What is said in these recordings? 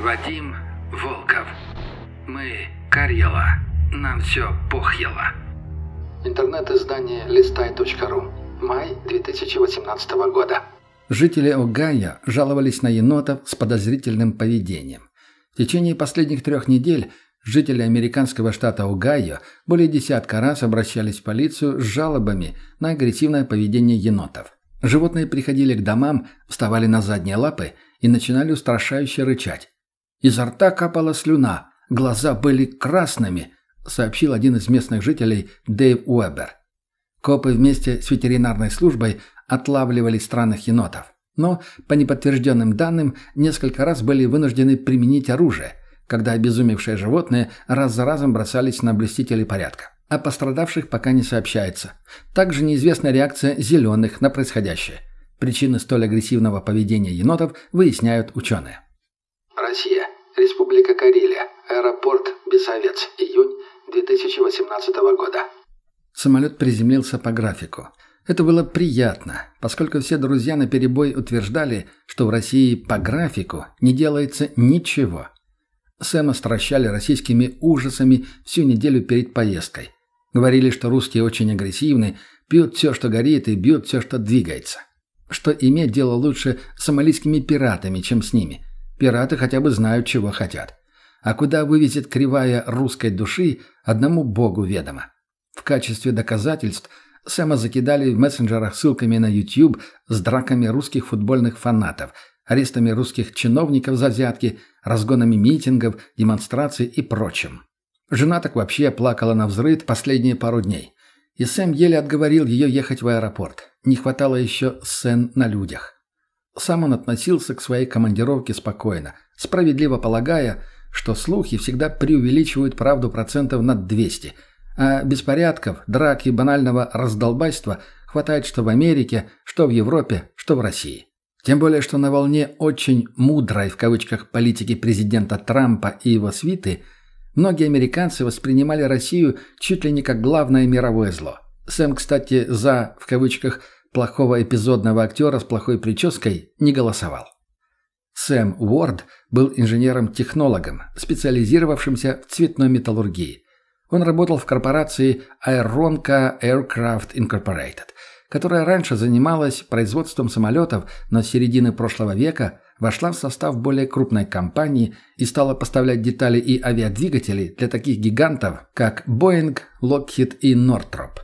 Вадим Волков. Мы Карьела. Нам все похьело. Интернет-издание листай.ру. Май 2018 года. Жители Огайо жаловались на енотов с подозрительным поведением. В течение последних трех недель жители американского штата Огайо более десятка раз обращались в полицию с жалобами на агрессивное поведение енотов. Животные приходили к домам, вставали на задние лапы и начинали устрашающе рычать. Изо рта капала слюна, глаза были красными, сообщил один из местных жителей Дэйв Уэбер. Копы вместе с ветеринарной службой отлавливали странных енотов. Но, по неподтвержденным данным, несколько раз были вынуждены применить оружие, когда обезумевшие животные раз за разом бросались на блюстителей порядка. О пострадавших пока не сообщается. Также неизвестна реакция зеленых на происходящее. Причины столь агрессивного поведения енотов выясняют ученые. Россия. Республика Карелия. Аэропорт Бесовец. Июнь 2018 года. Самолет приземлился по графику. Это было приятно, поскольку все друзья наперебой утверждали, что в России по графику не делается ничего. Сэма стращали российскими ужасами всю неделю перед поездкой. Говорили, что русские очень агрессивны, пьют все, что горит, и бьют все, что двигается. Что иметь дело лучше с сомалийскими пиратами, чем с ними. Пираты хотя бы знают, чего хотят. А куда вывезет кривая русской души, одному богу ведомо. В качестве доказательств Сэма закидали в мессенджерах ссылками на YouTube с драками русских футбольных фанатов, арестами русских чиновников за взятки, разгонами митингов, демонстраций и прочим. Жена так вообще плакала на взрыв последние пару дней. И Сэм еле отговорил ее ехать в аэропорт. Не хватало еще сцен на людях. Сам он относился к своей командировке спокойно, справедливо полагая, что слухи всегда преувеличивают правду процентов на 200, а беспорядков, драк и банального раздолбайства хватает что в Америке, что в Европе, что в России. Тем более, что на волне очень «мудрой» в кавычках политики президента Трампа и его свиты многие американцы воспринимали Россию чуть ли не как главное мировое зло. Сэм, кстати, за, в кавычках, плохого эпизодного актера с плохой прической не голосовал. Сэм Уорд был инженером-технологом, специализировавшимся в цветной металлургии. Он работал в корпорации Aeronca Aircraft Incorporated, которая раньше занималась производством самолетов, но с середины прошлого века вошла в состав более крупной компании и стала поставлять детали и авиадвигатели для таких гигантов, как Boeing, Lockheed и Northrop.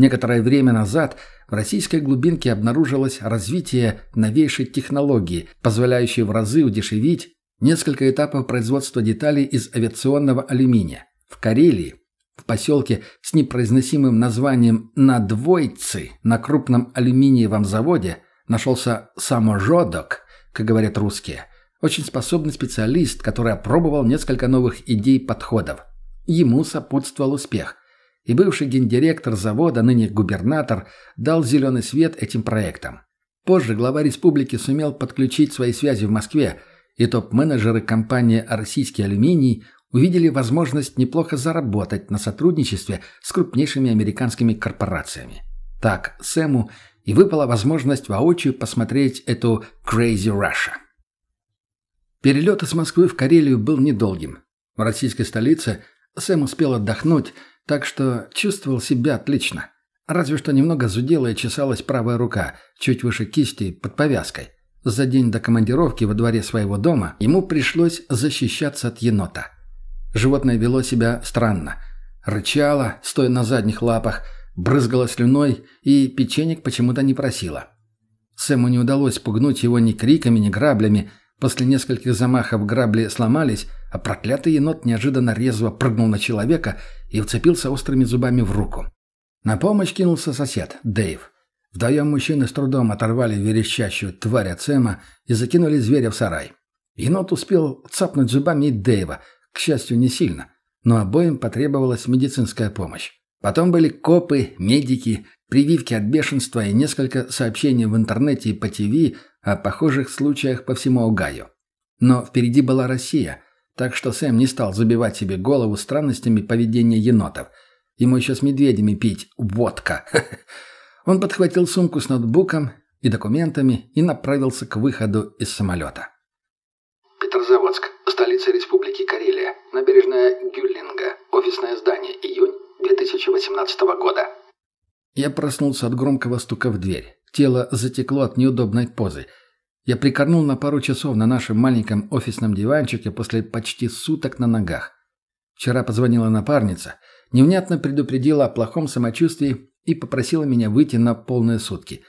Некоторое время назад в российской глубинке обнаружилось развитие новейшей технологии, позволяющей в разы удешевить несколько этапов производства деталей из авиационного алюминия. В Карелии, в поселке с непроизносимым названием Надвойцы на крупном алюминиевом заводе нашелся саможодок, как говорят русские, очень способный специалист, который опробовал несколько новых идей подходов. Ему сопутствовал успех и бывший гендиректор завода, ныне губернатор, дал зеленый свет этим проектам. Позже глава республики сумел подключить свои связи в Москве, и топ-менеджеры компании «Российский алюминий» увидели возможность неплохо заработать на сотрудничестве с крупнейшими американскими корпорациями. Так Сэму и выпала возможность воочию посмотреть эту «Crazy Russia». Перелет из Москвы в Карелию был недолгим. В российской столице Сэм успел отдохнуть, так что чувствовал себя отлично. Разве что немного зудела и чесалась правая рука, чуть выше кисти, под повязкой. За день до командировки во дворе своего дома ему пришлось защищаться от енота. Животное вело себя странно. Рычало, стоя на задних лапах, брызгало слюной и печенек почему-то не просило. Сэму не удалось пугнуть его ни криками, ни граблями. После нескольких замахов грабли сломались, а проклятый енот неожиданно резво прыгнул на человека и вцепился острыми зубами в руку. На помощь кинулся сосед, Дэйв. Вдвоем мужчины с трудом оторвали верещащую тварь от Сэма и закинули зверя в сарай. Енот успел цапнуть зубами и Дэйва, к счастью, не сильно, но обоим потребовалась медицинская помощь. Потом были копы, медики, прививки от бешенства и несколько сообщений в интернете и по ТВ о похожих случаях по всему Огайо. Но впереди была Россия – так что Сэм не стал забивать себе голову странностями поведения енотов. Ему еще с медведями пить водка. Он подхватил сумку с ноутбуком и документами и направился к выходу из самолета. Петрозаводск. столица Республики Карелия, набережная Гюллинга, офисное здание, июнь 2018 года. Я проснулся от громкого стука в дверь. Тело затекло от неудобной позы. Я прикорнул на пару часов на нашем маленьком офисном диванчике после почти суток на ногах. Вчера позвонила напарница, невнятно предупредила о плохом самочувствии и попросила меня выйти на полные сутки.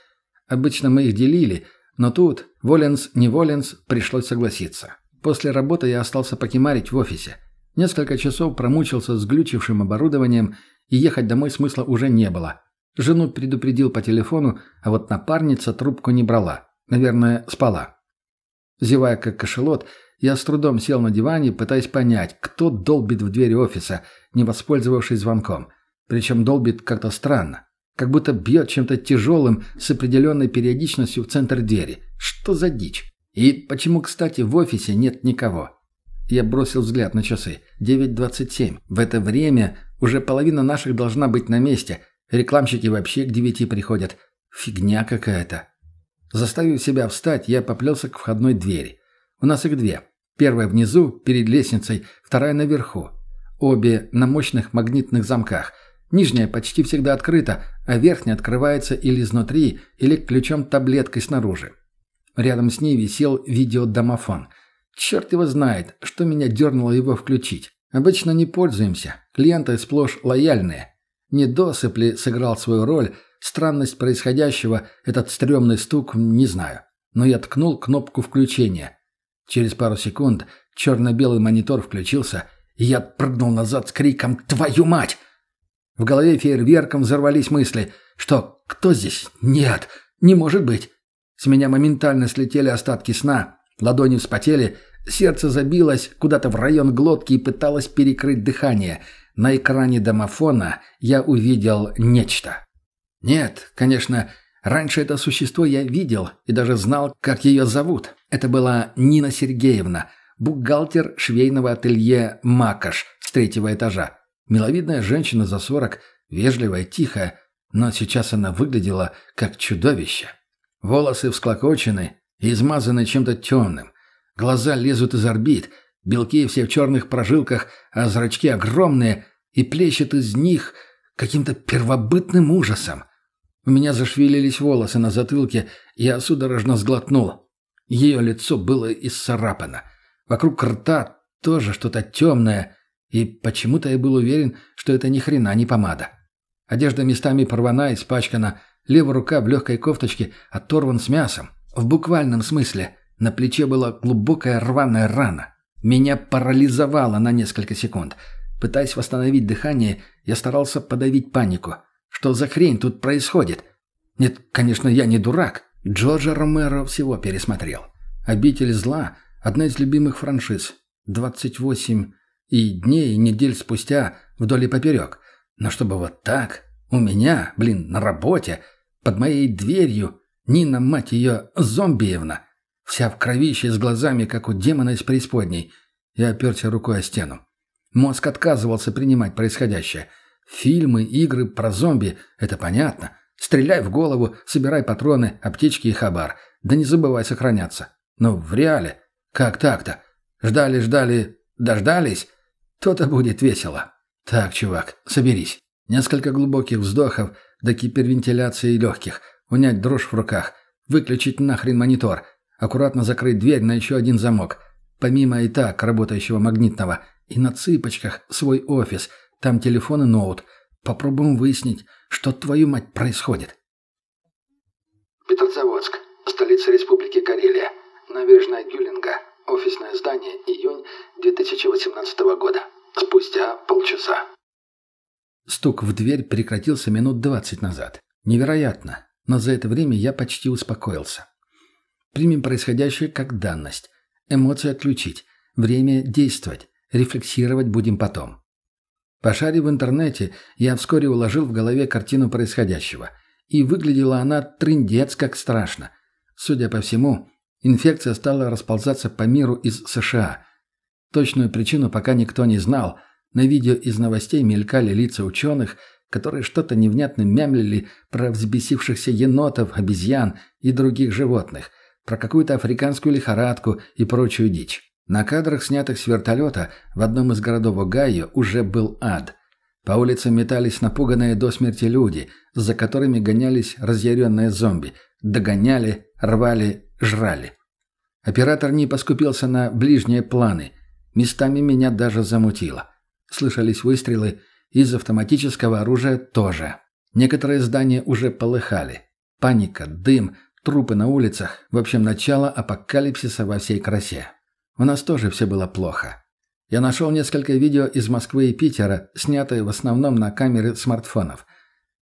Обычно мы их делили, но тут, воленс не воленс, пришлось согласиться. После работы я остался покемарить в офисе. Несколько часов промучился с глючившим оборудованием, и ехать домой смысла уже не было. Жену предупредил по телефону, а вот напарница трубку не брала. Наверное, спала. Зевая как кошелот, я с трудом сел на диване, пытаясь понять, кто долбит в дверь офиса, не воспользовавшись звонком. Причем долбит как-то странно. Как будто бьет чем-то тяжелым с определенной периодичностью в центр двери. Что за дичь? И почему, кстати, в офисе нет никого? Я бросил взгляд на часы. 9.27. В это время уже половина наших должна быть на месте. Рекламщики вообще к девяти приходят. Фигня какая-то. Заставив себя встать, я поплелся к входной двери. У нас их две. Первая внизу, перед лестницей, вторая наверху. Обе на мощных магнитных замках. Нижняя почти всегда открыта, а верхняя открывается или изнутри, или ключом-таблеткой снаружи. Рядом с ней висел видеодомофон. Черт его знает, что меня дернуло его включить. Обычно не пользуемся. Клиенты сплошь лояльные. Не досыпли сыграл свою роль. Странность происходящего, этот стрёмный стук, не знаю. Но я ткнул кнопку включения. Через пару секунд черно-белый монитор включился, и я прыгнул назад с криком «Твою мать!». В голове фейерверком взорвались мысли. Что? Кто здесь? Нет, не может быть. С меня моментально слетели остатки сна, ладони вспотели, сердце забилось куда-то в район глотки и пыталось перекрыть дыхание. На экране домофона я увидел нечто. Нет, конечно, раньше это существо я видел и даже знал, как ее зовут. Это была Нина Сергеевна, бухгалтер швейного ателье «Макаш» с третьего этажа. Миловидная женщина за сорок, вежливая, тихая, но сейчас она выглядела как чудовище. Волосы всклокочены и измазаны чем-то темным. Глаза лезут из орбит, белки все в черных прожилках, а зрачки огромные, и плещет из них каким-то первобытным ужасом. У меня зашевелились волосы на затылке, я судорожно сглотнул. Ее лицо было исцарапано. Вокруг рта тоже что-то темное, и почему-то я был уверен, что это ни хрена не помада. Одежда местами порвана, испачкана, Левая рука в легкой кофточке оторван с мясом. В буквальном смысле. На плече была глубокая рваная рана. Меня парализовало на несколько секунд. Пытаясь восстановить дыхание, я старался подавить панику. Что за хрень тут происходит? Нет, конечно, я не дурак. Джорджа Ромеро всего пересмотрел. «Обитель зла» — одна из любимых франшиз. 28 и дней, и недель спустя вдоль и поперек. Но чтобы вот так... У меня, блин, на работе, под моей дверью, Нина, мать ее, зомбиевна. Вся в кровище с глазами, как у демона из преисподней. Я оперся рукой о стену. Мозг отказывался принимать происходящее. Фильмы, игры про зомби — это понятно. Стреляй в голову, собирай патроны, аптечки и хабар. Да не забывай сохраняться. Но в реале, как так-то? Ждали-ждали, дождались? То-то будет весело. Так, чувак, соберись. Несколько глубоких вздохов до гипервентиляции легких, унять дрожь в руках, выключить нахрен монитор, аккуратно закрыть дверь на еще один замок, помимо и так работающего магнитного, и на цыпочках свой офис, там телефон и ноут. Попробуем выяснить, что твою мать происходит. Петрозаводск, столица Республики Карелия, набережная Гюлинга, офисное здание, июнь 2018 года. Спустя полчаса. Стук в дверь прекратился минут двадцать назад. Невероятно, но за это время я почти успокоился. Примем происходящее как данность. Эмоции отключить. Время действовать. Рефлексировать будем потом. Пошарив в интернете, я вскоре уложил в голове картину происходящего. И выглядела она трындец как страшно. Судя по всему, инфекция стала расползаться по миру из США. Точную причину пока никто не знал – на видео из новостей мелькали лица ученых, которые что-то невнятно мямлили про взбесившихся енотов, обезьян и других животных, про какую-то африканскую лихорадку и прочую дичь. На кадрах, снятых с вертолета, в одном из городов Огайо уже был ад. По улицам метались напуганные до смерти люди, за которыми гонялись разъяренные зомби. Догоняли, рвали, жрали. Оператор не поскупился на ближние планы. Местами меня даже замутило. Слышались выстрелы, из автоматического оружия тоже. Некоторые здания уже полыхали. Паника, дым, трупы на улицах. В общем, начало апокалипсиса во всей красе. У нас тоже все было плохо. Я нашел несколько видео из Москвы и Питера, снятые в основном на камеры смартфонов.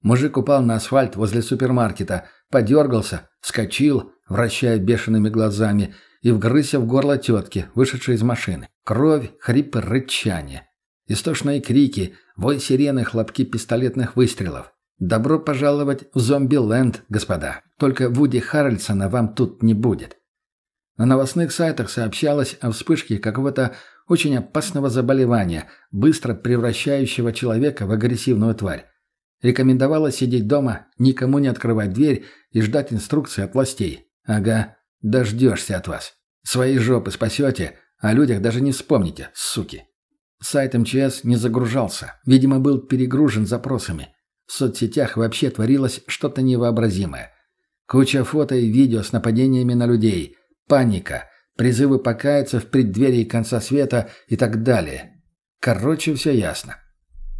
Мужик упал на асфальт возле супермаркета, подергался, вскочил, вращая бешеными глазами, и вгрызся в горло тетки, вышедшей из машины. Кровь, хрипы, рычание. Истошные крики, вой сирены, хлопки пистолетных выстрелов. Добро пожаловать в зомби-ленд, господа. Только Вуди Харрельсона вам тут не будет. На новостных сайтах сообщалось о вспышке какого-то очень опасного заболевания, быстро превращающего человека в агрессивную тварь. Рекомендовалось сидеть дома, никому не открывать дверь и ждать инструкции от властей. Ага, дождешься от вас. Свои жопы спасете, а о людях даже не вспомните, суки. Сайт МЧС не загружался, видимо, был перегружен запросами. В соцсетях вообще творилось что-то невообразимое. Куча фото и видео с нападениями на людей, Паника, призывы покаяться в преддверии конца света и так далее. Короче, все ясно.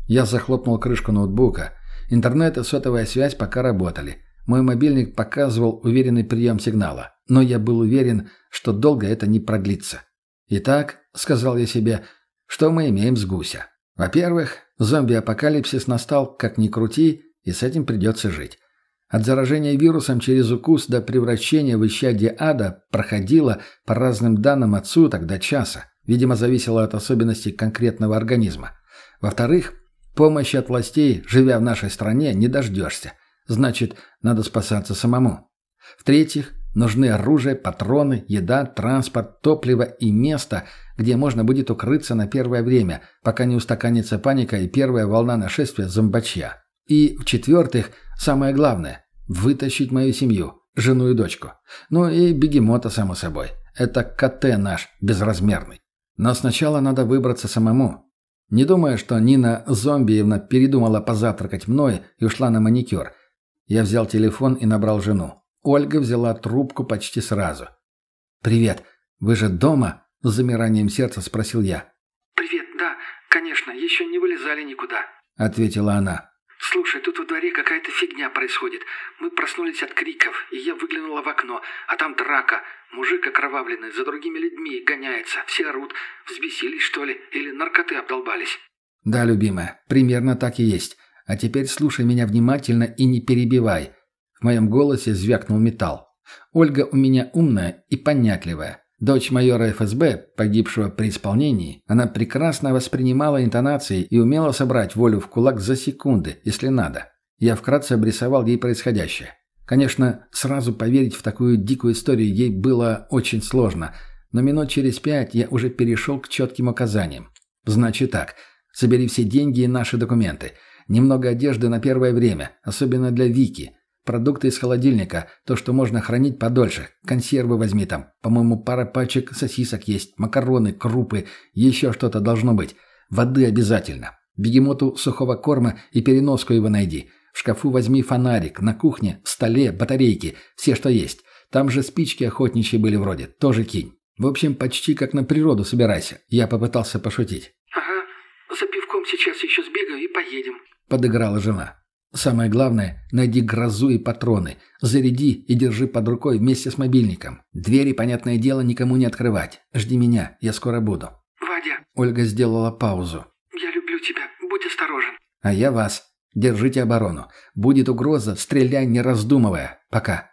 Я захлопнул крышку ноутбука. Интернет и сотовая связь пока работали. Мой мобильник показывал уверенный прием сигнала. Но я был уверен, что долго это не продлится. «Итак», — сказал я себе, — «что мы имеем с гуся?» Во-первых, зомби-апокалипсис настал, как ни крути, и с этим придется жить. От заражения вирусом через укус до превращения в исчадие ада проходило, по разным данным, от суток до часа. Видимо, зависело от особенностей конкретного организма. Во-вторых, помощи от властей, живя в нашей стране, не дождешься. Значит, надо спасаться самому. В-третьих, нужны оружие, патроны, еда, транспорт, топливо и место, где можно будет укрыться на первое время, пока не устаканится паника и первая волна нашествия зомбачья. И, в-четвертых, самое главное – вытащить мою семью, жену и дочку. Ну и бегемота, само собой. Это КТ наш, безразмерный. Но сначала надо выбраться самому. Не думая, что Нина Зомбиевна передумала позавтракать мной и ушла на маникюр. Я взял телефон и набрал жену. Ольга взяла трубку почти сразу. «Привет. Вы же дома?» – с замиранием сердца спросил я. «Привет, да, конечно, еще не вылезали никуда», – ответила она. «Слушай, тут во дворе какая-то фигня происходит. Мы проснулись от криков, и я выглянула в окно, а там драка. Мужик окровавленный, за другими людьми гоняется. Все орут. Взбесились, что ли? Или наркоты обдолбались?» «Да, любимая, примерно так и есть. А теперь слушай меня внимательно и не перебивай». В моем голосе звякнул металл. «Ольга у меня умная и понятливая. Дочь майора ФСБ, погибшего при исполнении, она прекрасно воспринимала интонации и умела собрать волю в кулак за секунды, если надо. Я вкратце обрисовал ей происходящее. Конечно, сразу поверить в такую дикую историю ей было очень сложно, но минут через пять я уже перешел к четким указаниям. Значит так, собери все деньги и наши документы. Немного одежды на первое время, особенно для Вики. Продукты из холодильника, то, что можно хранить подольше. Консервы возьми там. По-моему, пара пачек сосисок есть, макароны, крупы, еще что-то должно быть. Воды обязательно. Бегемоту сухого корма и переноску его найди. В шкафу возьми фонарик, на кухне, в столе, батарейки, все, что есть. Там же спички охотничьи были вроде, тоже кинь. В общем, почти как на природу собирайся. Я попытался пошутить. «Ага, за пивком сейчас еще сбегаю и поедем», — подыграла жена. Самое главное, найди грозу и патроны. Заряди и держи под рукой вместе с мобильником. Двери, понятное дело, никому не открывать. Жди меня, я скоро буду. «Вадя!» Ольга сделала паузу. «Я люблю тебя. Будь осторожен». «А я вас. Держите оборону. Будет угроза, стреляй, не раздумывая. Пока».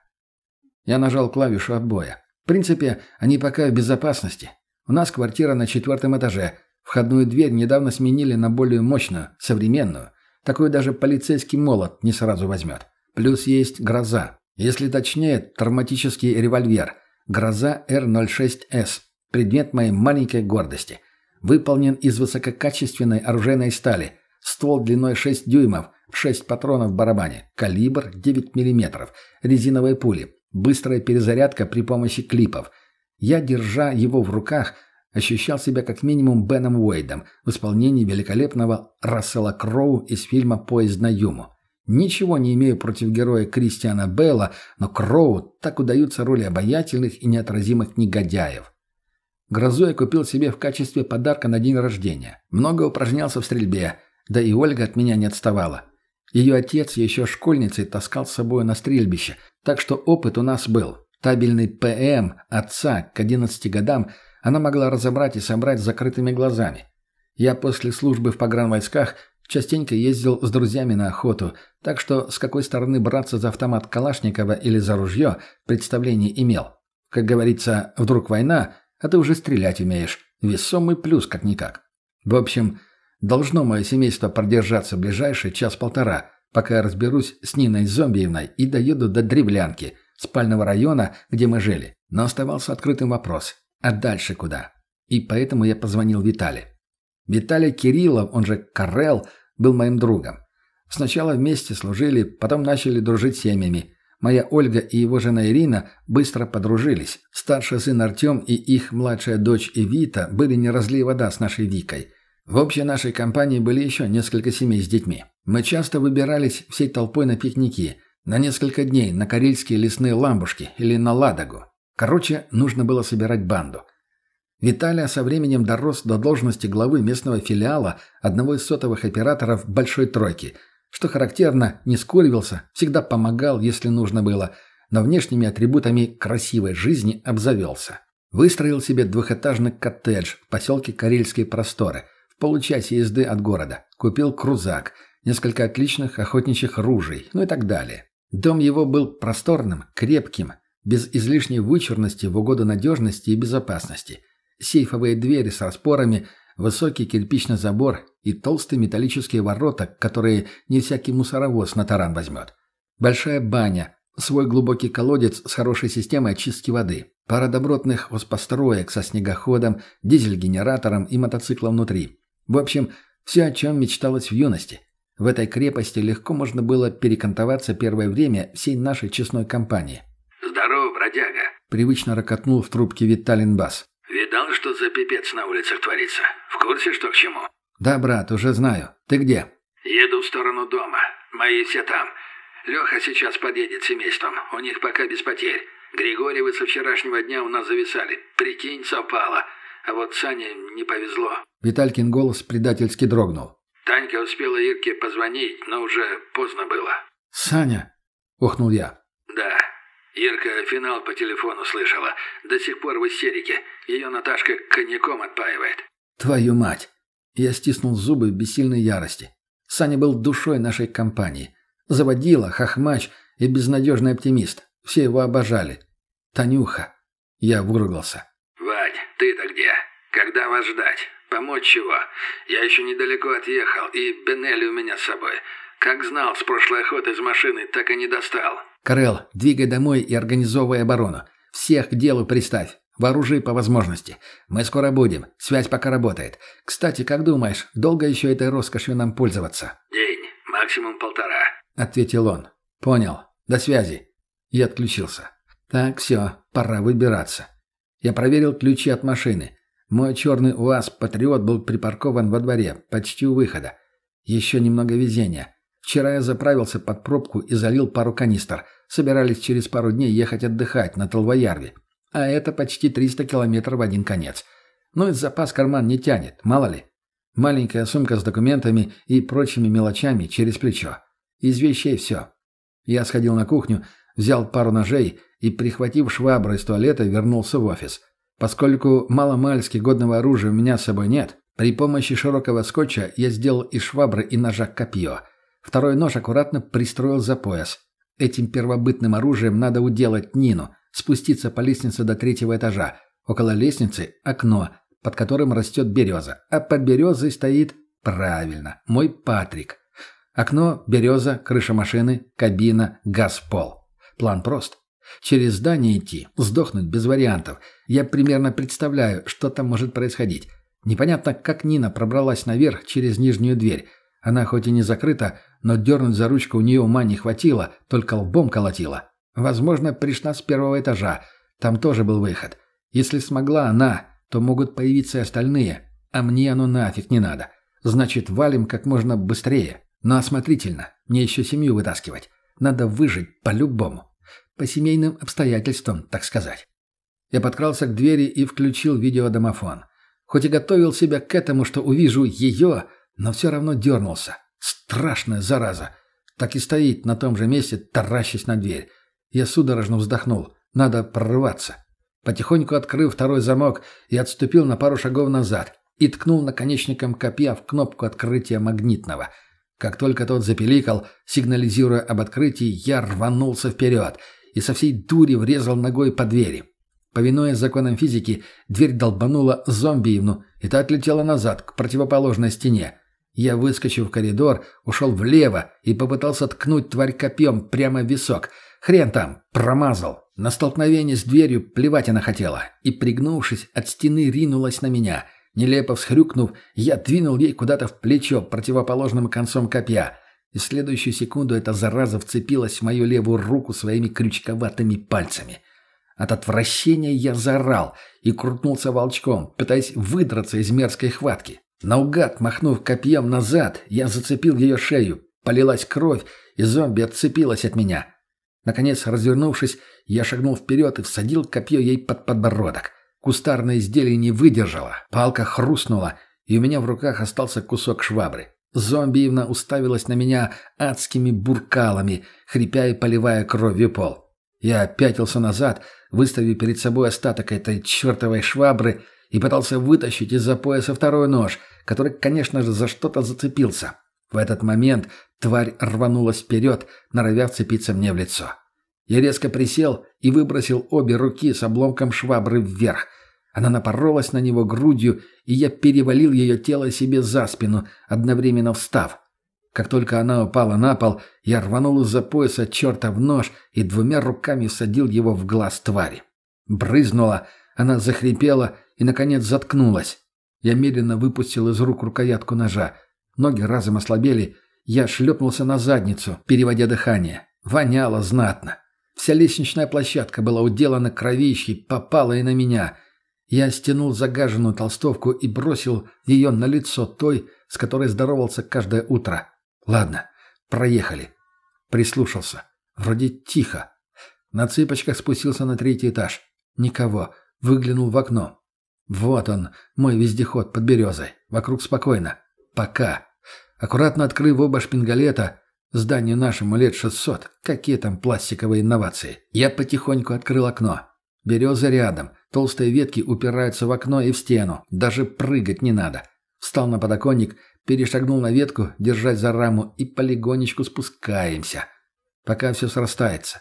Я нажал клавишу отбоя. В принципе, они пока в безопасности. У нас квартира на четвертом этаже. Входную дверь недавно сменили на более мощную, современную. Такой даже полицейский молот не сразу возьмет. Плюс есть гроза. Если точнее, травматический револьвер. Гроза Р-06С. Предмет моей маленькой гордости. Выполнен из высококачественной оружейной стали. Ствол длиной 6 дюймов, 6 патронов в барабане. Калибр 9 мм. Резиновые пули. Быстрая перезарядка при помощи клипов. Я, держа его в руках, ощущал себя как минимум Беном Уэйдом в исполнении великолепного Рассела Кроу из фильма «Поезд на Юму». Ничего не имею против героя Кристиана Белла, но Кроу так удаются роли обаятельных и неотразимых негодяев. Грозу я купил себе в качестве подарка на день рождения. Много упражнялся в стрельбе, да и Ольга от меня не отставала. Ее отец еще школьницей таскал с собой на стрельбище, так что опыт у нас был. Табельный ПМ отца к 11 годам она могла разобрать и собрать с закрытыми глазами. Я после службы в погранвойсках частенько ездил с друзьями на охоту, так что с какой стороны браться за автомат Калашникова или за ружье представление имел. Как говорится, вдруг война, а ты уже стрелять умеешь. Весомый плюс как-никак. В общем, должно мое семейство продержаться ближайший час-полтора, пока я разберусь с Ниной Зомбиевной и доеду до Древлянки, спального района, где мы жили. Но оставался открытым вопрос. А дальше куда? И поэтому я позвонил Витале. Виталий Кириллов, он же Карел, был моим другом. Сначала вместе служили, потом начали дружить семьями. Моя Ольга и его жена Ирина быстро подружились. Старший сын Артем и их младшая дочь Эвита были не разлей вода с нашей Викой. В общей нашей компании были еще несколько семей с детьми. Мы часто выбирались всей толпой на пикники, на несколько дней на карельские лесные ламбушки или на Ладогу. Короче, нужно было собирать банду. Виталия со временем дорос до должности главы местного филиала одного из сотовых операторов «Большой тройки», что характерно, не скуривался, всегда помогал, если нужно было, но внешними атрибутами красивой жизни обзавелся. Выстроил себе двухэтажный коттедж в поселке Карельские просторы, в получасе езды от города. Купил крузак, несколько отличных охотничьих ружей, ну и так далее. Дом его был просторным, крепким, без излишней вычурности в угоду надежности и безопасности. Сейфовые двери с распорами, высокий кирпичный забор и толстые металлические ворота, которые не всякий мусоровоз на таран возьмет. Большая баня, свой глубокий колодец с хорошей системой очистки воды, пара добротных хозпостроек со снегоходом, дизель-генератором и мотоциклом внутри. В общем, все, о чем мечталось в юности. В этой крепости легко можно было перекантоваться первое время всей нашей честной компании. «Здорово, бродяга!» — привычно ракотнул в трубке Виталин Бас. «Видал, что за пипец на улицах творится? В курсе, что к чему?» «Да, брат, уже знаю. Ты где?» «Еду в сторону дома. Мои все там. Леха сейчас подъедет с семейством. У них пока без потерь. Григорьевы со вчерашнего дня у нас зависали. Прикинь, совпало. А вот Сане не повезло». Виталькин голос предательски дрогнул. Танька успела Ирке позвонить, но уже поздно было. «Саня!» — охнул я. Да. Ирка финал по телефону слышала. До сих пор в истерике. Ее Наташка коньяком отпаивает. «Твою мать!» Я стиснул зубы в бессильной ярости. Саня был душой нашей компании. Заводила, хохмач и безнадежный оптимист. Все его обожали. «Танюха!» Я выругался. «Вадь, ты-то где? Когда вас ждать? Помочь чего? Я еще недалеко отъехал, и Бенелли у меня с собой. Как знал, с прошлой охоты из машины так и не достал». «Карел, двигай домой и организовывай оборону. Всех к делу приставь. Вооружи по возможности. Мы скоро будем. Связь пока работает. Кстати, как думаешь, долго еще этой роскошью нам пользоваться?» «День. Максимум полтора», — ответил он. «Понял. До связи». И отключился. «Так, все. Пора выбираться». Я проверил ключи от машины. Мой черный УАЗ «Патриот» был припаркован во дворе, почти у выхода. Еще немного везения. Вчера я заправился под пробку и залил пару канистр. Собирались через пару дней ехать отдыхать на Толвоярве. А это почти 300 километров в один конец. Но и запас карман не тянет, мало ли. Маленькая сумка с документами и прочими мелочами через плечо. Из вещей все. Я сходил на кухню, взял пару ножей и, прихватив швабру из туалета, вернулся в офис. Поскольку маломальски годного оружия у меня с собой нет, при помощи широкого скотча я сделал из швабры и ножа копье. Второй нож аккуратно пристроил за пояс. Этим первобытным оружием надо уделать Нину, спуститься по лестнице до третьего этажа. Около лестницы – окно, под которым растет береза, а под березой стоит, правильно, мой Патрик. Окно, береза, крыша машины, кабина, газ-пол. План прост. Через здание идти, сдохнуть без вариантов. Я примерно представляю, что там может происходить. Непонятно, как Нина пробралась наверх через нижнюю дверь. Она хоть и не закрыта, но дернуть за ручку у нее ума не хватило, только лбом колотила. Возможно, пришла с первого этажа. Там тоже был выход. Если смогла она, то могут появиться и остальные, а мне оно нафиг не надо. Значит, валим как можно быстрее. Но осмотрительно, мне еще семью вытаскивать. Надо выжить по-любому. По семейным обстоятельствам, так сказать. Я подкрался к двери и включил видеодомофон. Хоть и готовил себя к этому, что увижу ее, но все равно дернулся. Страшная зараза. Так и стоит на том же месте, таращась на дверь. Я судорожно вздохнул. Надо прорваться. Потихоньку открыв второй замок, я отступил на пару шагов назад и ткнул наконечником копья в кнопку открытия магнитного. Как только тот запеликал, сигнализируя об открытии, я рванулся вперед и со всей дури врезал ногой по двери. Повинуясь законам физики, дверь долбанула зомбиевну, и та отлетела назад, к противоположной стене. Я, выскочив в коридор, ушел влево и попытался ткнуть тварь копьем прямо в висок. Хрен там, промазал. На столкновение с дверью плевать она хотела, и, пригнувшись, от стены ринулась на меня. Нелепо всхрюкнув, я двинул ей куда-то в плечо противоположным концом копья. И в следующую секунду эта зараза вцепилась в мою левую руку своими крючковатыми пальцами. От отвращения я заорал и крутнулся волчком, пытаясь выдраться из мерзкой хватки. Наугад, махнув копьем назад, я зацепил ее шею. Полилась кровь, и зомби отцепилась от меня. Наконец, развернувшись, я шагнул вперед и всадил копье ей под подбородок. Кустарное изделие не выдержало, палка хрустнула, и у меня в руках остался кусок швабры. Зомбиевна уставилась на меня адскими буркалами, хрипя и поливая кровью пол. Я пятился назад, выставив перед собой остаток этой чертовой швабры и пытался вытащить из-за пояса второй нож, который, конечно же, за что-то зацепился. В этот момент тварь рванулась вперед, норовя вцепиться мне в лицо. Я резко присел и выбросил обе руки с обломком швабры вверх. Она напоролась на него грудью, и я перевалил ее тело себе за спину, одновременно встав. Как только она упала на пол, я рванул из-за пояса чертов нож и двумя руками всадил его в глаз твари. Брызнула, она захрипела и, наконец, заткнулась. Я медленно выпустил из рук рукоятку ножа. Ноги разом ослабели. Я шлепнулся на задницу, переводя дыхание. Воняло знатно. Вся лестничная площадка была уделана кровищей, попала и на меня. Я стянул загаженную толстовку и бросил ее на лицо той, с которой здоровался каждое утро. Ладно, проехали. Прислушался. Вроде тихо. На цыпочках спустился на третий этаж. Никого. Выглянул в окно. Вот он, мой вездеход под березой. Вокруг спокойно. Пока. Аккуратно открыв оба шпингалета, зданию нашему лет шестьсот, какие там пластиковые инновации, я потихоньку открыл окно. Береза рядом, толстые ветки упираются в окно и в стену, даже прыгать не надо. Встал на подоконник, перешагнул на ветку, держать за раму и полигонечку спускаемся. Пока все срастается.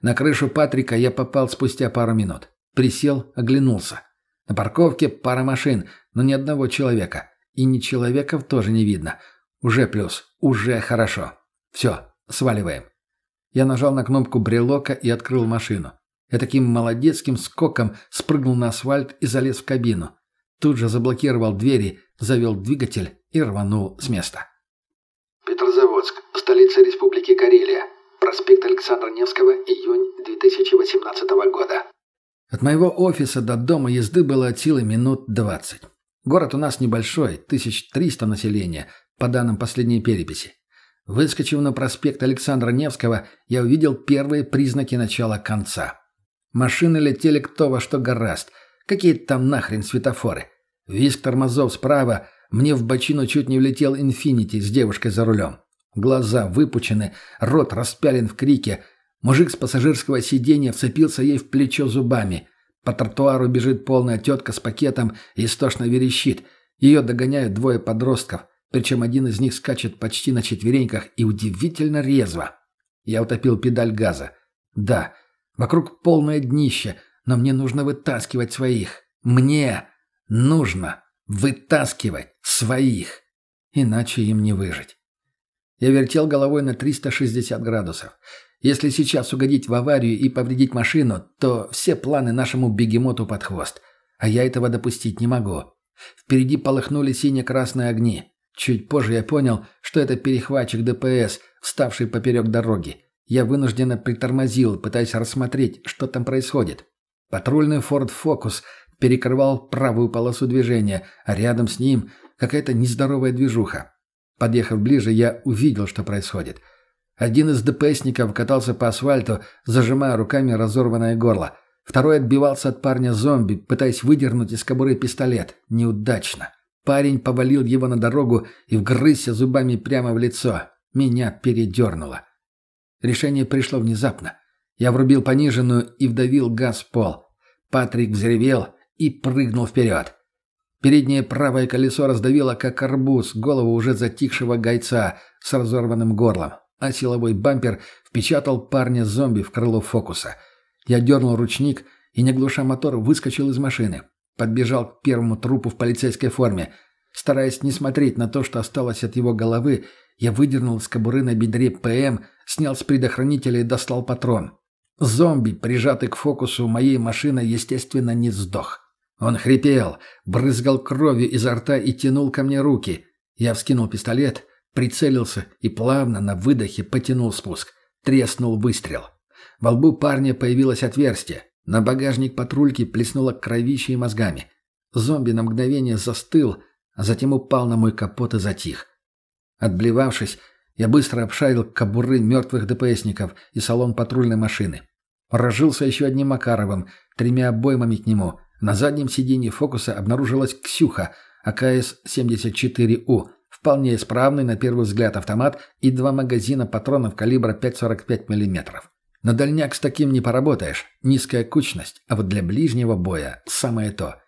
На крышу Патрика я попал спустя пару минут. Присел, оглянулся. На парковке пара машин, но ни одного человека. И ни человеков тоже не видно. Уже плюс. Уже хорошо. Все, сваливаем. Я нажал на кнопку брелока и открыл машину. Я таким молодецким скоком спрыгнул на асфальт и залез в кабину. Тут же заблокировал двери, завел двигатель и рванул с места. Петрозаводск, столица Республики Карелия. Проспект Александра Невского, июнь 2018 года. От моего офиса до дома езды было от силы минут двадцать. Город у нас небольшой, тысяч триста населения, по данным последней переписи. Выскочив на проспект Александра Невского, я увидел первые признаки начала конца. Машины летели кто во что гораст. Какие там нахрен светофоры? Виск тормозов справа, мне в бочину чуть не влетел «Инфинити» с девушкой за рулем. Глаза выпучены, рот распялен в крике, Мужик с пассажирского сиденья вцепился ей в плечо зубами. По тротуару бежит полная тетка с пакетом и истошно верещит. Ее догоняют двое подростков, причем один из них скачет почти на четвереньках и удивительно резво. Я утопил педаль газа. Да, вокруг полное днище, но мне нужно вытаскивать своих. Мне нужно вытаскивать своих. Иначе им не выжить. Я вертел головой на 360 градусов. Если сейчас угодить в аварию и повредить машину, то все планы нашему бегемоту под хвост. А я этого допустить не могу. Впереди полыхнули сине-красные огни. Чуть позже я понял, что это перехватчик ДПС, вставший поперек дороги. Я вынужденно притормозил, пытаясь рассмотреть, что там происходит. Патрульный Ford Focus перекрывал правую полосу движения, а рядом с ним какая-то нездоровая движуха. Подъехав ближе, я увидел, что происходит. Один из ДПСников катался по асфальту, зажимая руками разорванное горло. Второй отбивался от парня-зомби, пытаясь выдернуть из кобуры пистолет. Неудачно. Парень повалил его на дорогу и вгрызся зубами прямо в лицо. Меня передернуло. Решение пришло внезапно. Я врубил пониженную и вдавил газ в пол. Патрик взревел и прыгнул вперед. Переднее правое колесо раздавило, как арбуз, голову уже затихшего гайца с разорванным горлом, а силовой бампер впечатал парня-зомби в крыло фокуса. Я дернул ручник и, не глуша мотор, выскочил из машины. Подбежал к первому трупу в полицейской форме. Стараясь не смотреть на то, что осталось от его головы, я выдернул из кобуры на бедре ПМ, снял с предохранителя и достал патрон. Зомби, прижатый к фокусу моей машины, естественно, не сдох. Он хрипел, брызгал кровью изо рта и тянул ко мне руки. Я вскинул пистолет, прицелился и плавно на выдохе потянул спуск. Треснул выстрел. Во лбу парня появилось отверстие. На багажник патрульки плеснуло кровищей и мозгами. Зомби на мгновение застыл, а затем упал на мой капот и затих. Отблевавшись, я быстро обшарил кобуры мертвых ДПС-ников и салон патрульной машины. Разжился еще одним Макаровым, тремя обоймами к нему. На заднем сиденье «Фокуса» обнаружилась «Ксюха», АКС-74У, вполне исправный на первый взгляд автомат и два магазина патронов калибра 5,45 мм. На дальняк с таким не поработаешь. Низкая кучность, а вот для ближнего боя самое то.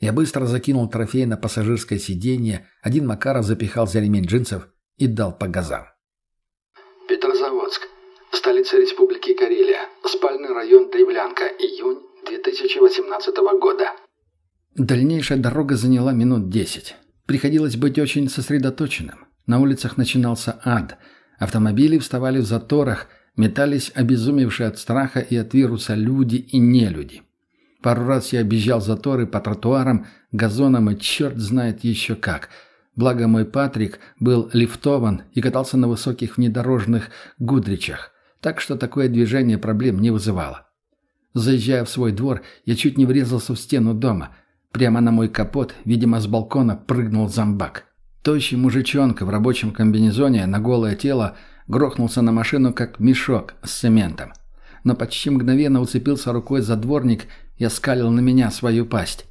Я быстро закинул трофей на пассажирское сиденье, один Макаров запихал за ремень джинсов и дал по газам. Петрозаводск. Столица Республики Карелия. Спальный район Древлянка. Июнь 2018 года. Дальнейшая дорога заняла минут десять. Приходилось быть очень сосредоточенным. На улицах начинался ад. Автомобили вставали в заторах – метались обезумевшие от страха и от вируса люди и нелюди. Пару раз я объезжал заторы по тротуарам, газонам и черт знает еще как. Благо мой Патрик был лифтован и катался на высоких внедорожных гудричах, так что такое движение проблем не вызывало. Заезжая в свой двор, я чуть не врезался в стену дома. Прямо на мой капот, видимо, с балкона прыгнул зомбак. Тощий мужичонка в рабочем комбинезоне на голое тело – грохнулся на машину, как мешок с цементом. Но почти мгновенно уцепился рукой за дворник и оскалил на меня свою пасть.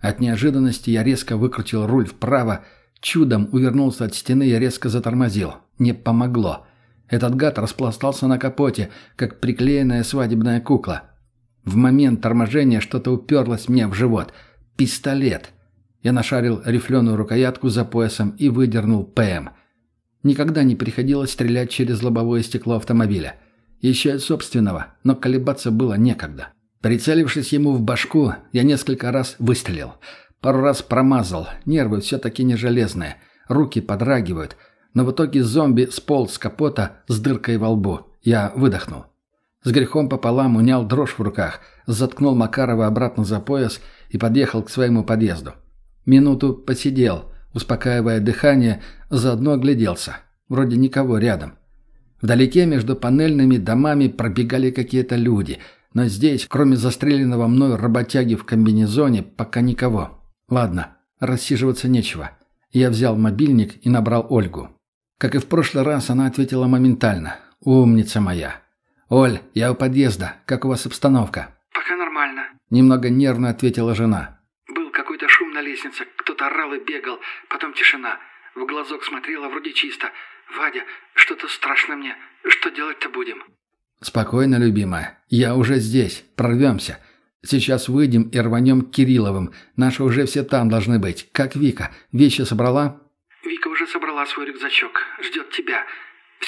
От неожиданности я резко выкрутил руль вправо, чудом увернулся от стены и резко затормозил. Не помогло. Этот гад распластался на капоте, как приклеенная свадебная кукла. В момент торможения что-то уперлось мне в живот. Пистолет. Я нашарил рифленую рукоятку за поясом и выдернул ПМ. Никогда не приходилось стрелять через лобовое стекло автомобиля. Еще и собственного, но колебаться было некогда. Прицелившись ему в башку, я несколько раз выстрелил. Пару раз промазал, нервы все-таки не железные, руки подрагивают. Но в итоге зомби сполз с капота с дыркой во лбу. Я выдохнул. С грехом пополам унял дрожь в руках, заткнул Макарова обратно за пояс и подъехал к своему подъезду. Минуту посидел – успокаивая дыхание, заодно огляделся. Вроде никого рядом. Вдалеке между панельными домами пробегали какие-то люди, но здесь, кроме застреленного мною работяги в комбинезоне, пока никого. Ладно, рассиживаться нечего. Я взял мобильник и набрал Ольгу. Как и в прошлый раз, она ответила моментально. «Умница моя». «Оль, я у подъезда. Как у вас обстановка?» Немного нервно ответила жена на лестнице, кто-то орал и бегал, потом тишина. В глазок смотрела, вроде чисто. «Вадя, что-то страшно мне. Что делать-то будем?» «Спокойно, любимая. Я уже здесь. Прорвемся. Сейчас выйдем и рванем к Кирилловым. Наши уже все там должны быть. Как Вика? Вещи собрала?» «Вика уже собрала свой рюкзачок. Ждет тебя.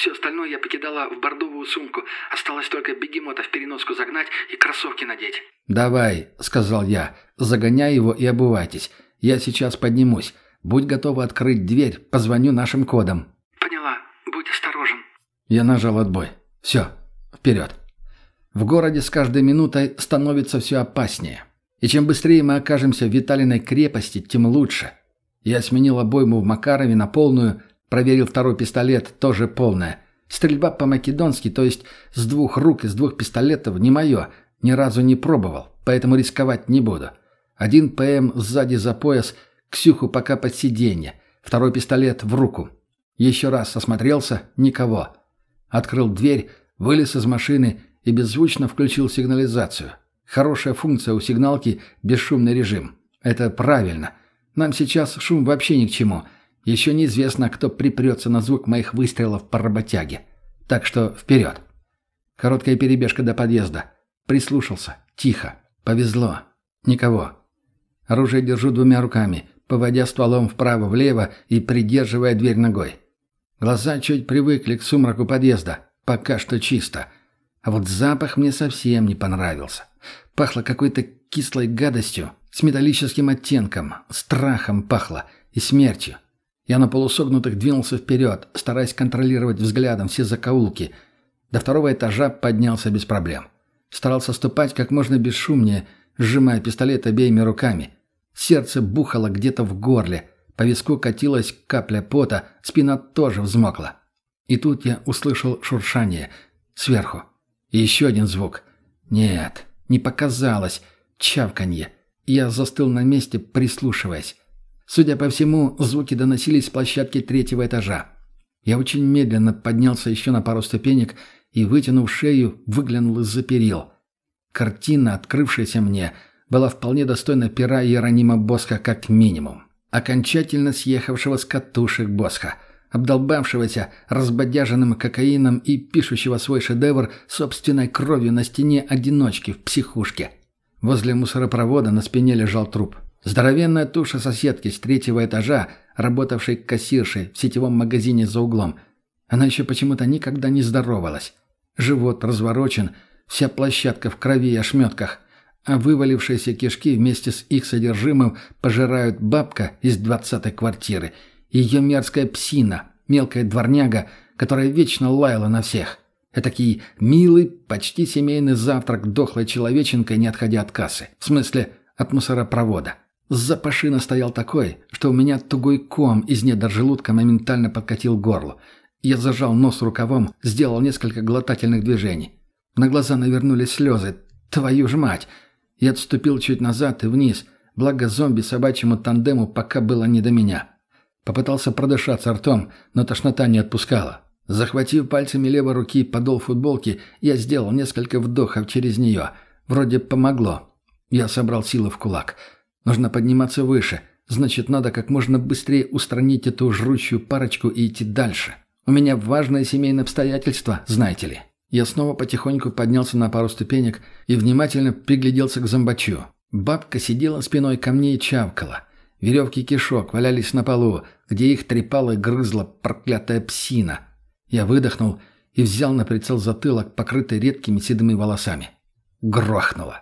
Все остальное я покидала в бордовую сумку. Осталось только бегемота в переноску загнать и кроссовки надеть». «Давай», — сказал я, — «загоняй его и обувайтесь. Я сейчас поднимусь. Будь готова открыть дверь, позвоню нашим кодам». «Поняла. Будь осторожен». Я нажал отбой. «Все, вперед». В городе с каждой минутой становится все опаснее. И чем быстрее мы окажемся в Виталиной крепости, тем лучше. Я сменил обойму в Макарове на полную, проверил второй пистолет, тоже полная. Стрельба по-македонски, то есть с двух рук из двух пистолетов, не мое, ни разу не пробовал, поэтому рисковать не буду. Один ПМ сзади за пояс, Ксюху пока под сиденье, второй пистолет в руку. Еще раз осмотрелся — никого. Открыл дверь, вылез из машины и беззвучно включил сигнализацию. Хорошая функция у сигналки — бесшумный режим. Это правильно. Нам сейчас шум вообще ни к чему. Еще неизвестно, кто припрется на звук моих выстрелов по работяге. Так что вперед. Короткая перебежка до подъезда. Прислушался. Тихо. Повезло. Никого. Оружие держу двумя руками, поводя стволом вправо-влево и придерживая дверь ногой. Глаза чуть привыкли к сумраку подъезда. Пока что чисто. А вот запах мне совсем не понравился. Пахло какой-то кислой гадостью, с металлическим оттенком, страхом пахло и смертью. Я на полусогнутых двинулся вперед, стараясь контролировать взглядом все закоулки. До второго этажа поднялся без проблем. Старался ступать как можно бесшумнее, сжимая пистолет обеими руками. Сердце бухало где-то в горле, по виску катилась капля пота, спина тоже взмокла. И тут я услышал шуршание. Сверху. И еще один звук. Нет, не показалось. Чавканье. Я застыл на месте, прислушиваясь. Судя по всему, звуки доносились с площадки третьего этажа. Я очень медленно поднялся еще на пару ступенек и, вытянув шею, выглянул из-за перил. Картина, открывшаяся мне, была вполне достойна пера Иеронима Босха как минимум. Окончательно съехавшего с катушек Босха, обдолбавшегося разбодяженным кокаином и пишущего свой шедевр собственной кровью на стене одиночки в психушке. Возле мусоропровода на спине лежал труп. Здоровенная туша соседки с третьего этажа, работавшей кассиршей в сетевом магазине за углом. Она еще почему-то никогда не здоровалась. Живот разворочен, вся площадка в крови и ошметках, а вывалившиеся кишки вместе с их содержимым пожирают бабка из двадцатой квартиры, ее мерзкая псина, мелкая дворняга, которая вечно лаяла на всех. Этакий милый, почти семейный завтрак дохлой человеченкой, не отходя от кассы. В смысле, от мусоропровода. Запашина стоял такой, что у меня тугой ком из недр желудка моментально подкатил горло. Я зажал нос рукавом, сделал несколько глотательных движений. На глаза навернулись слезы. Твою ж мать! Я отступил чуть назад и вниз, благо зомби собачьему тандему пока было не до меня. Попытался продышаться ртом, но тошнота не отпускала. Захватив пальцами левой руки подол футболки, я сделал несколько вдохов через нее. Вроде помогло. Я собрал силы в кулак. Нужно подниматься выше. Значит, надо как можно быстрее устранить эту жрущую парочку и идти дальше. У меня важное семейное обстоятельство, знаете ли. Я снова потихоньку поднялся на пару ступенек и внимательно пригляделся к зомбачу. Бабка сидела спиной ко мне и чавкала. Веревки кишок валялись на полу, где их трепала и грызла проклятая псина. Я выдохнул и взял на прицел затылок, покрытый редкими седыми волосами. Грохнуло.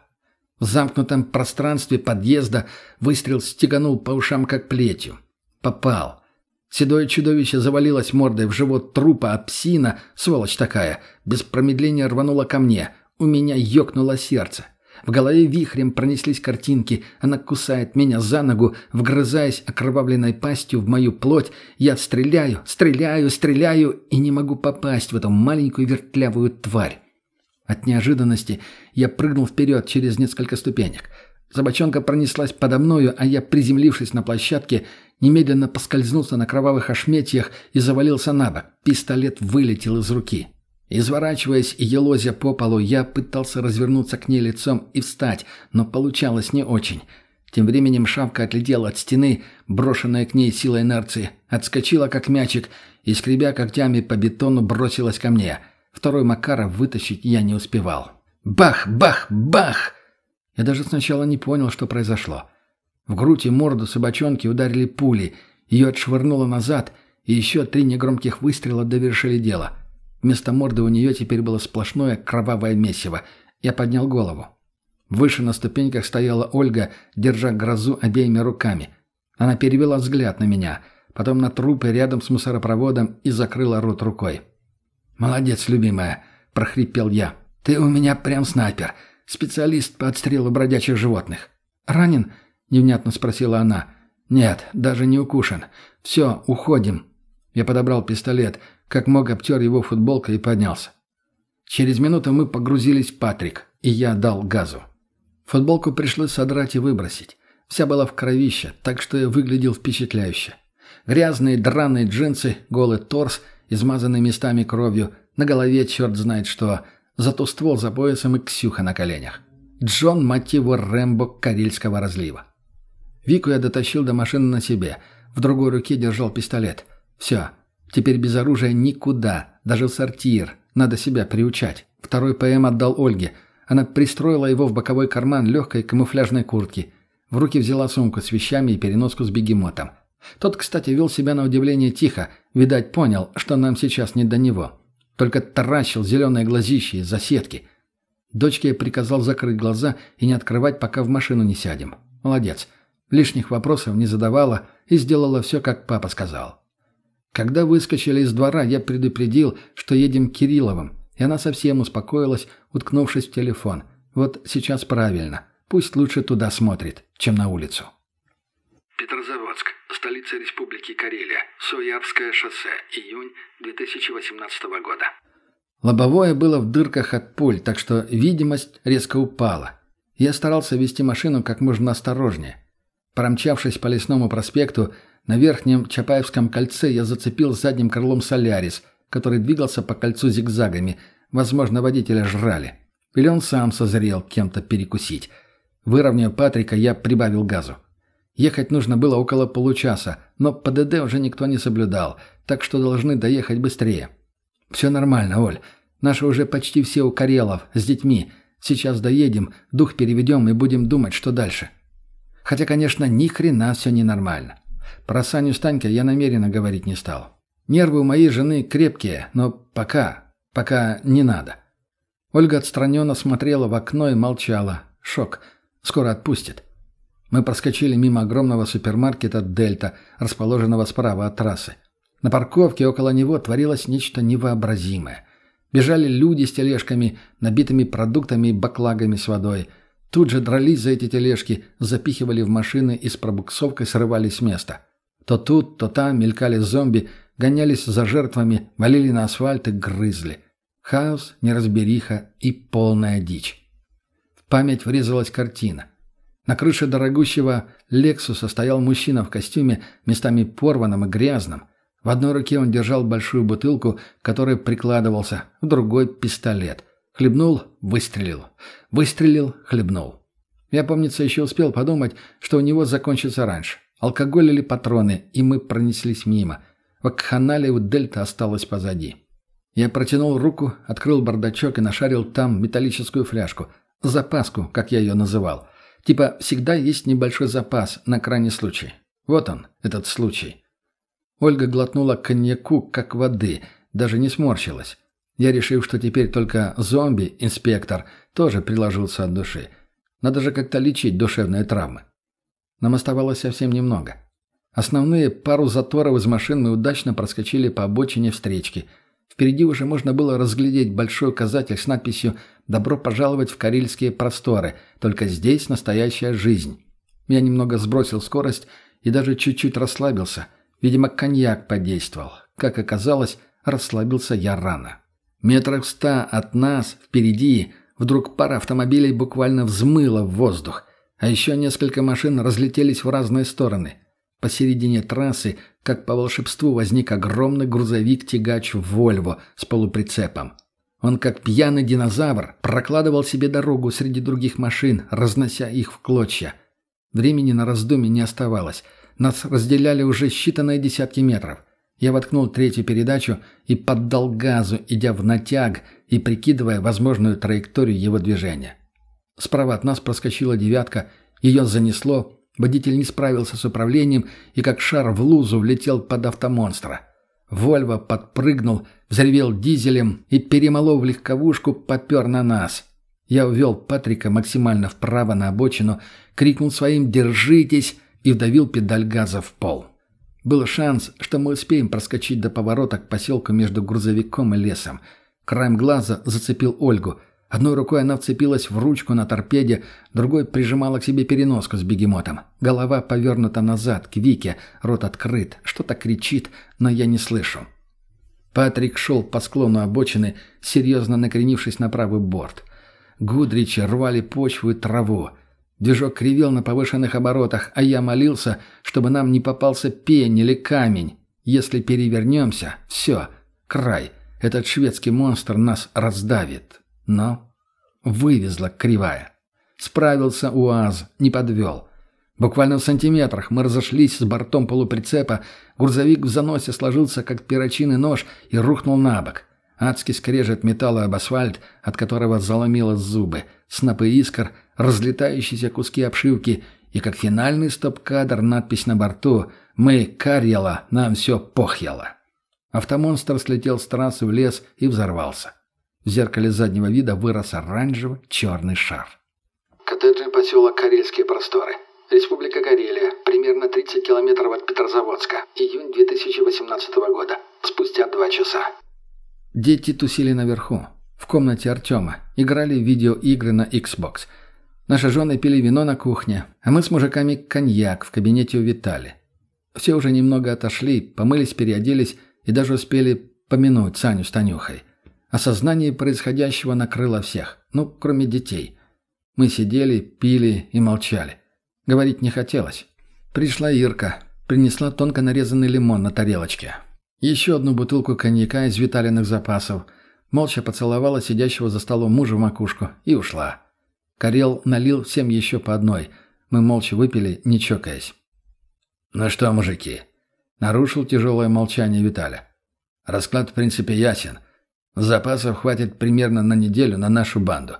В замкнутом пространстве подъезда выстрел стеганул по ушам, как плетью. Попал. Седое чудовище завалилось мордой в живот трупа, а псина, сволочь такая, без промедления рванула ко мне. У меня ёкнуло сердце. В голове вихрем пронеслись картинки. Она кусает меня за ногу, вгрызаясь окровавленной пастью в мою плоть. Я стреляю, стреляю, стреляю и не могу попасть в эту маленькую вертлявую тварь. От неожиданности я прыгнул вперед через несколько ступенек. Собачонка пронеслась подо мною, а я, приземлившись на площадке, немедленно поскользнулся на кровавых ошметьях и завалился на бок. Пистолет вылетел из руки. Изворачиваясь и елозя по полу, я пытался развернуться к ней лицом и встать, но получалось не очень. Тем временем шавка отлетела от стены, брошенная к ней силой инерции, отскочила как мячик и, скребя когтями по бетону, бросилась ко мне. Второй Макаров вытащить я не успевал. Бах! Бах! Бах! Я даже сначала не понял, что произошло. В грудь и морду собачонки ударили пули, ее отшвырнуло назад, и еще три негромких выстрела довершили дело — Вместо морды у нее теперь было сплошное кровавое месиво. Я поднял голову. Выше на ступеньках стояла Ольга, держа грозу обеими руками. Она перевела взгляд на меня, потом на трупы рядом с мусоропроводом и закрыла рот рукой. «Молодец, любимая», — прохрипел я. «Ты у меня прям снайпер, специалист по отстрелу бродячих животных». «Ранен?» — невнятно спросила она. «Нет, даже не укушен. Все, уходим». Я подобрал пистолет, как мог обтер его футболкой и поднялся. Через минуту мы погрузились в Патрик, и я дал газу. Футболку пришлось содрать и выбросить. Вся была в кровище, так что я выглядел впечатляюще. Грязные драные джинсы, голый торс, измазанный местами кровью, на голове черт знает что, зато ствол за поясом и Ксюха на коленях. Джон, мать Рэмбо Карельского разлива. Вику я дотащил до машины на себе. В другой руке держал пистолет. Все. Теперь без оружия никуда, даже в сортир. Надо себя приучать. Второй ПМ отдал Ольге. Она пристроила его в боковой карман легкой камуфляжной куртки. В руки взяла сумку с вещами и переноску с бегемотом. Тот, кстати, вел себя на удивление тихо. Видать, понял, что нам сейчас не до него. Только таращил зеленые глазищи из-за сетки. Дочке я приказал закрыть глаза и не открывать, пока в машину не сядем. Молодец. Лишних вопросов не задавала и сделала все, как папа сказал. Когда выскочили из двора, я предупредил, что едем к Кирилловым, и она совсем успокоилась, уткнувшись в телефон. Вот сейчас правильно. Пусть лучше туда смотрит, чем на улицу. Петрозаводск, столица Республики Карелия, Соярское шоссе, июнь 2018 года. Лобовое было в дырках от пуль, так что видимость резко упала. Я старался вести машину как можно осторожнее. Промчавшись по лесному проспекту, на верхнем Чапаевском кольце я зацепил задним крылом «Солярис», который двигался по кольцу зигзагами. Возможно, водителя жрали. Или он сам созрел кем-то перекусить. Выровняв Патрика, я прибавил газу. Ехать нужно было около получаса, но ПДД уже никто не соблюдал, так что должны доехать быстрее. «Все нормально, Оль. Наши уже почти все у Карелов, с детьми. Сейчас доедем, дух переведем и будем думать, что дальше». Хотя, конечно, ни хрена все ненормально. Про Саню с Танькой я намеренно говорить не стал. Нервы у моей жены крепкие, но пока, пока не надо. Ольга отстраненно смотрела в окно и молчала. Шок. Скоро отпустит. Мы проскочили мимо огромного супермаркета «Дельта», расположенного справа от трассы. На парковке около него творилось нечто невообразимое. Бежали люди с тележками, набитыми продуктами и баклагами с водой. Тут же дрались за эти тележки, запихивали в машины и с пробуксовкой срывались с места. То тут, то там мелькали зомби, гонялись за жертвами, валили на асфальт и грызли. Хаос, неразбериха и полная дичь. В память врезалась картина. На крыше дорогущего «Лексуса» стоял мужчина в костюме, местами порванном и грязном. В одной руке он держал большую бутылку, к которой прикладывался, в другой — пистолет. Хлебнул — выстрелил. Выстрелил — хлебнул. Я, помнится, еще успел подумать, что у него закончится раньше. Алкоголь или патроны, и мы пронеслись мимо. Вакханалия у Дельта осталась позади. Я протянул руку, открыл бардачок и нашарил там металлическую фляжку. Запаску, как я ее называл. Типа всегда есть небольшой запас на крайний случай. Вот он, этот случай. Ольга глотнула коньяку, как воды, даже не сморщилась. Я решил, что теперь только зомби, инспектор, тоже приложился от души. Надо же как-то лечить душевные травмы. Нам оставалось совсем немного. Основные пару заторов из машин мы удачно проскочили по обочине встречки. Впереди уже можно было разглядеть большой указатель с надписью «Добро пожаловать в карельские просторы, только здесь настоящая жизнь». Я немного сбросил скорость и даже чуть-чуть расслабился. Видимо, коньяк подействовал. Как оказалось, расслабился я рано. Метрах ста от нас, впереди, вдруг пара автомобилей буквально взмыла в воздух. А еще несколько машин разлетелись в разные стороны. Посередине трассы, как по волшебству, возник огромный грузовик-тягач «Вольво» с полуприцепом. Он, как пьяный динозавр, прокладывал себе дорогу среди других машин, разнося их в клочья. Времени на раздумье не оставалось. Нас разделяли уже считанные десятки метров. Я воткнул третью передачу и поддал газу, идя в натяг и прикидывая возможную траекторию его движения. Справа от нас проскочила девятка, ее занесло, водитель не справился с управлением и как шар в лузу влетел под автомонстра. Вольво подпрыгнул, взревел дизелем и, перемолов легковушку, попер на нас. Я увел Патрика максимально вправо на обочину, крикнул своим «Держитесь!» и вдавил педаль газа в пол. Был шанс, что мы успеем проскочить до поворота к поселку между грузовиком и лесом. Краем глаза зацепил Ольгу. Одной рукой она вцепилась в ручку на торпеде, другой прижимала к себе переноску с бегемотом. Голова повернута назад, к Вике, рот открыт, что-то кричит, но я не слышу. Патрик шел по склону обочины, серьезно накренившись на правый борт. Гудричи рвали почву и траву. Движок кривел на повышенных оборотах, а я молился, чтобы нам не попался пень или камень. Если перевернемся, все, край. Этот шведский монстр нас раздавит. Но вывезла кривая. Справился УАЗ, не подвел. Буквально в сантиметрах мы разошлись с бортом полуприцепа, грузовик в заносе сложился, как перочинный нож, и рухнул на бок. Адский скрежет металла об асфальт, от которого заломило зубы, снопы искр, разлетающиеся куски обшивки и, как финальный стоп-кадр, надпись на борту «Мы, Карьела, нам все похьело». Автомонстр слетел с трассы в лес и взорвался. В зеркале заднего вида вырос оранжево-черный шар. Коттеджный поселок Карельские просторы. Республика Карелия. Примерно 30 километров от Петрозаводска. Июнь 2018 года. Спустя два часа. Дети тусили наверху, в комнате Артема, играли в видеоигры на Xbox. Наши жены пили вино на кухне, а мы с мужиками коньяк в кабинете у Витали. Все уже немного отошли, помылись, переоделись и даже успели помянуть Саню с Танюхой. Осознание происходящего накрыло всех, ну, кроме детей. Мы сидели, пили и молчали. Говорить не хотелось. Пришла Ирка, принесла тонко нарезанный лимон на тарелочке. Еще одну бутылку коньяка из Виталиных запасов. Молча поцеловала сидящего за столом мужа в макушку и ушла. Карел налил всем еще по одной. Мы молча выпили, не чокаясь. «Ну что, мужики?» Нарушил тяжелое молчание Виталя. «Расклад в принципе ясен. Запасов хватит примерно на неделю на нашу банду.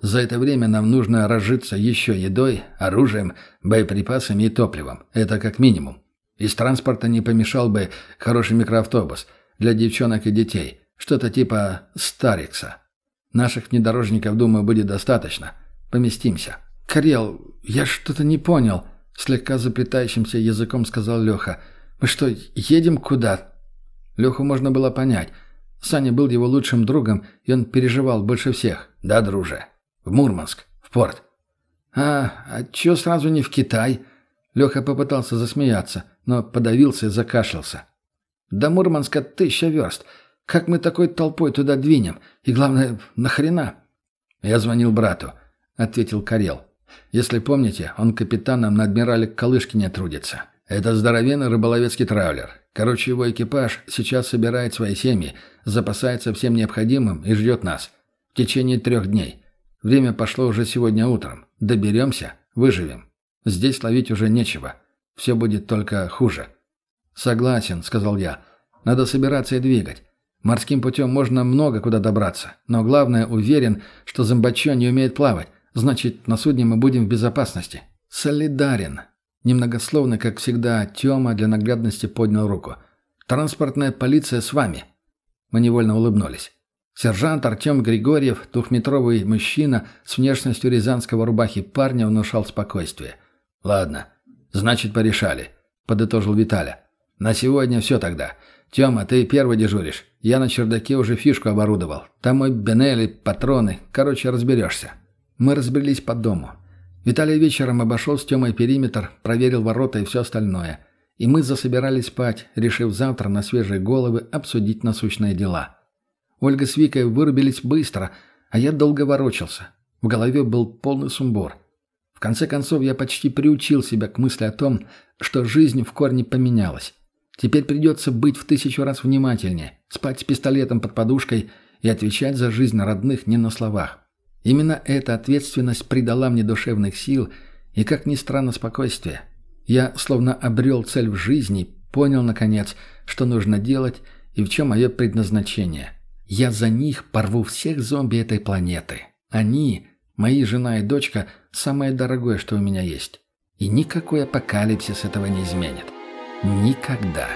За это время нам нужно разжиться еще едой, оружием, боеприпасами и топливом. Это как минимум. Из транспорта не помешал бы хороший микроавтобус для девчонок и детей. Что-то типа «Старикса». Наших внедорожников, думаю, будет достаточно. Поместимся. «Карел, я что-то не понял», — слегка заплетающимся языком сказал Леха. «Мы что, едем куда?» Леху можно было понять. Саня был его лучшим другом, и он переживал больше всех. «Да, друже. В Мурманск. В порт». «А, а чё сразу не в Китай?» Леха попытался засмеяться но подавился и закашлялся. «До Мурманска тысяча верст. Как мы такой толпой туда двинем? И главное, нахрена?» «Я звонил брату», — ответил Карел. «Если помните, он капитаном на адмирале Калышкине трудится. Это здоровенный рыболовецкий траулер. Короче, его экипаж сейчас собирает свои семьи, запасается всем необходимым и ждет нас. В течение трех дней. Время пошло уже сегодня утром. Доберемся, выживем. Здесь ловить уже нечего. Все будет только хуже». «Согласен», — сказал я. «Надо собираться и двигать. Морским путем можно много куда добраться, но главное, уверен, что зомбачо не умеет плавать. Значит, на судне мы будем в безопасности». «Солидарен». Немногословно, как всегда, Тёма для наглядности поднял руку. «Транспортная полиция с вами». Мы невольно улыбнулись. Сержант Артем Григорьев, двухметровый мужчина с внешностью рязанского рубахи парня, внушал спокойствие. «Ладно, «Значит, порешали», — подытожил Виталя. «На сегодня все тогда. Тёма, ты первый дежуришь. Я на чердаке уже фишку оборудовал. Там мой Бенелли, патроны. Короче, разберешься». Мы разбрелись по дому. Виталий вечером обошел с Тёмой периметр, проверил ворота и все остальное. И мы засобирались спать, решив завтра на свежие головы обсудить насущные дела. Ольга с Викой вырубились быстро, а я долго ворочался. В голове был полный сумбур конце концов, я почти приучил себя к мысли о том, что жизнь в корне поменялась. Теперь придется быть в тысячу раз внимательнее, спать с пистолетом под подушкой и отвечать за жизнь родных не на словах. Именно эта ответственность придала мне душевных сил и, как ни странно, спокойствие. Я словно обрел цель в жизни, понял, наконец, что нужно делать и в чем мое предназначение. Я за них порву всех зомби этой планеты. Они Мои жена и дочка – самое дорогое, что у меня есть. И никакой апокалипсис этого не изменит. Никогда.